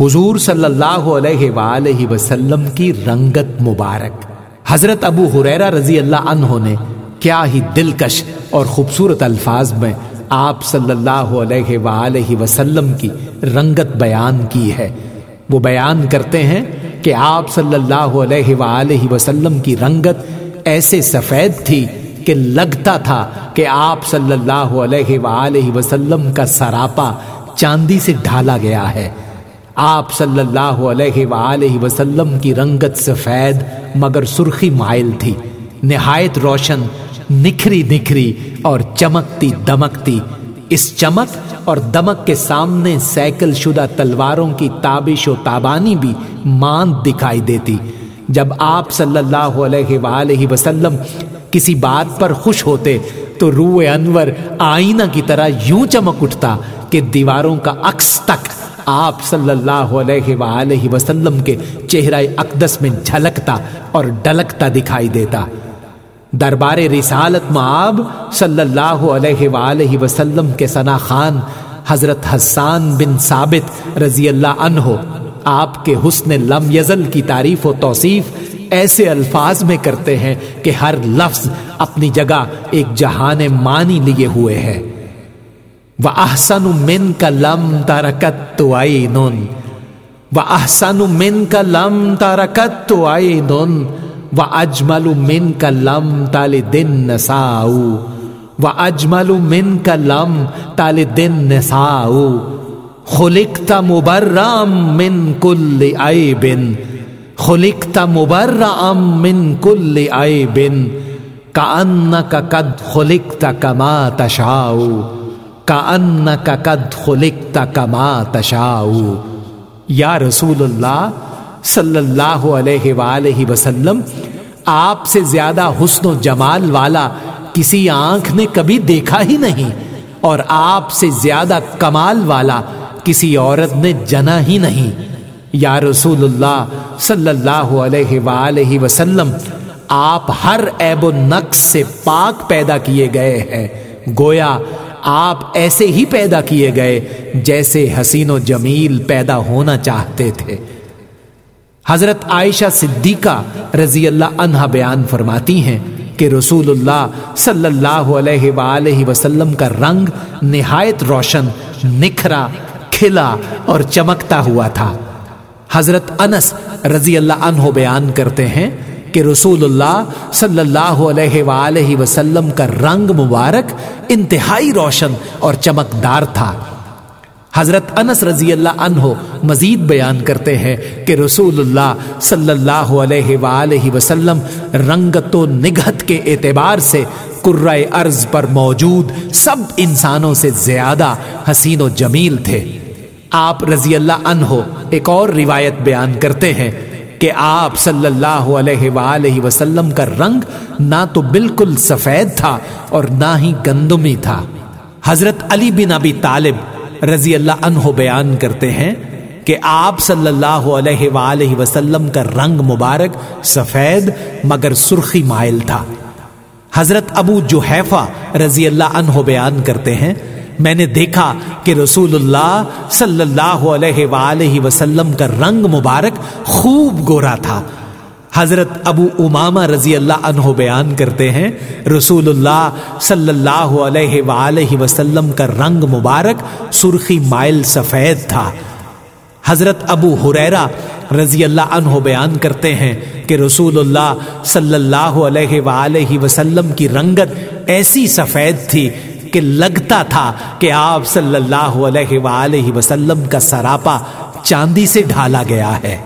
حضور صلی اللہ علیہ وآلہ وسلم کی رنگت مبارک۔ حضرت ابو حریرہ رضی اللہ عنہ نے کیا ہی دلکش اور خوبصورت الفاظ میں آپ صلی اللہ علیہ وآلہ وسلم کی رنگت بیان کی ہے۔ وہ بیان کرتے ہیں کہ آپ صلی اللہ علیہ وآلہ وسلم کی رنگت ایسے سفید تھی کہ لگتا تھا کہ آپ صلی اللہ علیہ وآلہ وسلم کا سراپا چاندی سے ڈھالا گیا ہے۔ آپ صلی اللہ علیہ وآلہ وسلم کی رنگت سفید مگر سرخی مائل تھی۔ نہایت روشن، نکھری نکھری اور چمکتی دمکتی۔ اس چمک اور دمک کے سامنے سیکل شدہ تلواروں کی تابش و تابانی بھی ماند دکھائی دیتی۔ جب آپ صلی اللہ علیہ وآلہ وسلم کسی بات پر خوش ہوتے، تو روح انور آئینہ کی طرح یوں چمک اٹھتا کہ دیواروں کا عکس تک آپ صلی اللہ علیہ وآلہ وسلم کے چہرہ اقدس میں جھلکتا اور ڈلکتا دکھائی دیتا۔ دربار رسالت معاب صلی اللہ علیہ وآلہ وسلم کے سنا خان حضرت حسان بن ثابت رضی اللہ عنہ، آپ کے حسن لم یزل کی تعریف و توصیف ایسے الفاظ میں کرتے ہیں کہ ہر لفظ اپنی جگہ ایک جہان مانی لیے ہوئے ہے۔ وَأَحْسَنُ مِنْكَ لَمْ تَرَكَتْ عَيْنٌ وَأَحْسَنُ مِنْكَ لَمْ تَرَكَتْ عَيْنٌ وَأَجْمَلُ مِنْكَ لَمْ تَلِدِ النَّسَاءُ وَأَجْمَلُ مِنْكَ لَمْ تَلِدِ النَّسَاءُ خُلِقْتَ مُبَرَّأً مِنْ كُلِّ عَيْبٍ خُلِقْتَ مُبَرَّأً مِنْ كُلِّ عَيْبٍ كَأَنَّكَ قَدْ خُلِقْتَ كَمَا تَشَاءُ کا قد خلقت کما تشاؤ یا رسول اللہ صلی اللہ علیہ وآلہ وسلم، آپ سے زیادہ حسن و جمال والا کسی آنکھ نے کبھی دیکھا ہی نہیں، اور آپ سے زیادہ کمال والا کسی عورت نے جنا ہی نہیں۔ یا رسول اللہ صلی اللہ علیہ وآلہ وسلم، آپ ہر عیب و نقص سے پاک پیدا کیے گئے ہیں۔ گویا آپ ایسے ہی پیدا کیے گئے جیسے حسین و جمیل پیدا ہونا چاہتے تھے۔ حضرت عائشہ صدیقہ رضی اللہ عنہ بیان فرماتی ہیں کہ رسول اللہ صلی اللہ علیہ وآلہ وسلم کا رنگ نہایت روشن، نکھرا، کھلا اور چمکتا ہوا تھا۔ حضرت انس رضی اللہ عنہ بیان کرتے ہیں کہ رسول اللہ صلی اللہ علیہ وآلہ وسلم کا رنگ مبارک انتہائی روشن اور چمکدار تھا۔ حضرت انس رضی اللہ عنہ مزید بیان کرتے ہیں کہ رسول اللہ صلی اللہ علیہ وآلہ وسلم رنگت و نگہت کے اعتبار سے قرائے ارض پر موجود سب انسانوں سے زیادہ حسین و جمیل تھے۔ آپ رضی اللہ عنہ ایک اور روایت بیان کرتے ہیں۔ کہ آپ صلی اللہ علیہ وآلہ وسلم کا رنگ نہ تو بالکل سفید تھا اور نہ ہی گندمی تھا۔ حضرت علی بن ابی طالب رضی اللہ عنہ بیان کرتے ہیں کہ آپ صلی اللہ علیہ وآلہ وسلم کا رنگ مبارک سفید مگر سرخی مائل تھا۔ حضرت ابو جوحیفہ رضی اللہ عنہ بیان کرتے ہیں میں نے دیکھا کہ رسول اللہ صلی اللہ علیہ وآلہ وسلم کا رنگ مبارک خوب گورا تھا۔ حضرت ابو امامہ رضی اللہ عنہ بیان کرتے ہیں، رسول اللہ صلی اللہ علیہ وآلہ وسلم کا رنگ مبارک سرخی مائل سفید تھا۔ حضرت ابو حریرہ رضی اللہ عنہ بیان کرتے ہیں کہ رسول اللہ صلی اللہ علیہ وآلہ وسلم کی رنگت ایسی سفید تھی کہ لگتا تھا کہ آپ صلی اللہ علیہ وآلہ وسلم کا سراپا چاندی سے ڈھالا گیا ہے۔